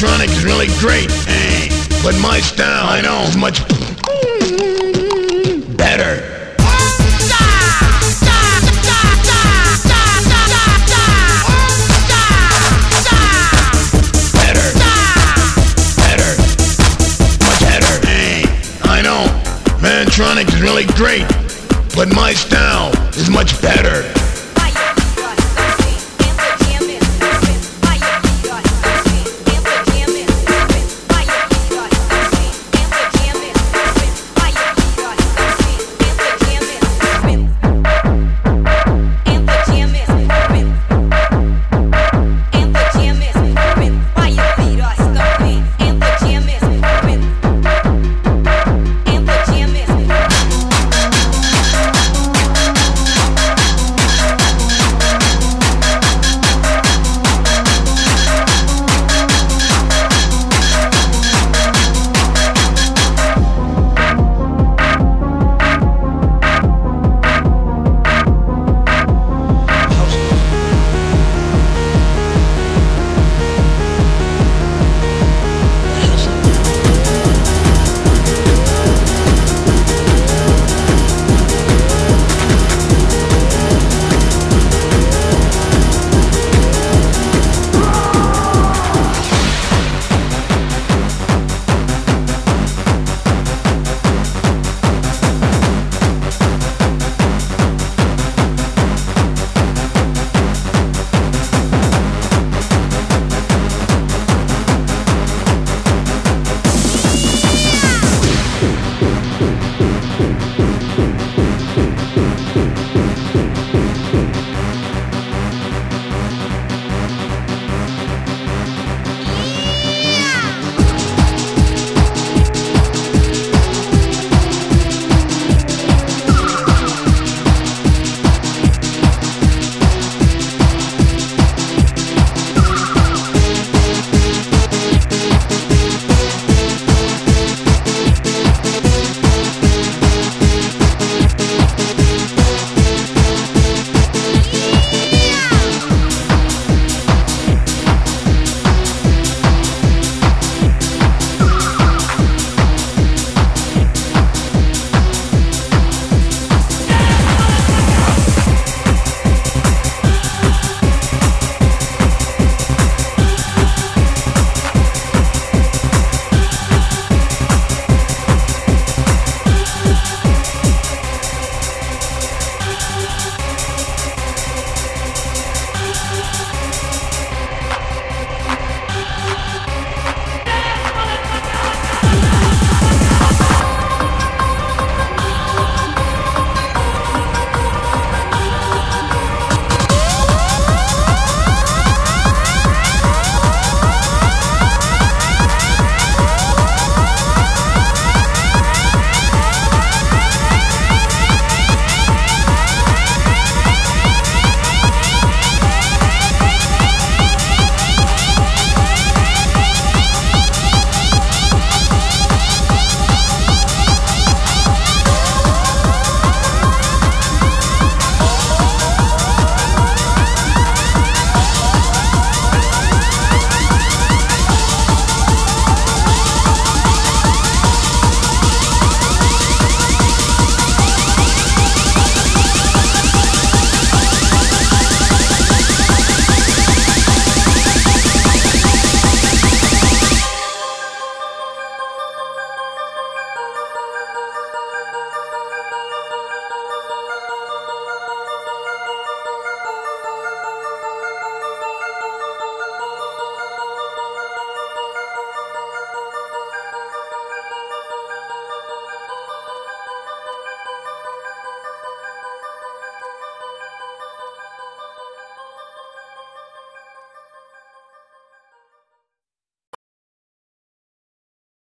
Mantronix is really great, eh? But my style, I know, is much better. Better. Better. Much better. Eh? I know. Mantronix is really great, but my style is much better.